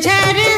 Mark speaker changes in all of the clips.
Speaker 1: झरना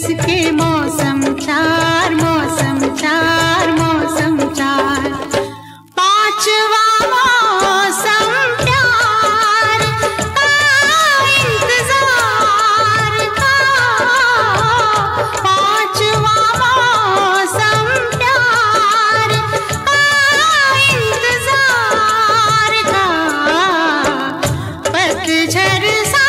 Speaker 1: बरस के मौसम चार मौसम चार मौसम चार। पांचवा मौसम प्यार का इंतज़ार पांचवा मौसम प्यार इंतज़ार का। पतझड़ सा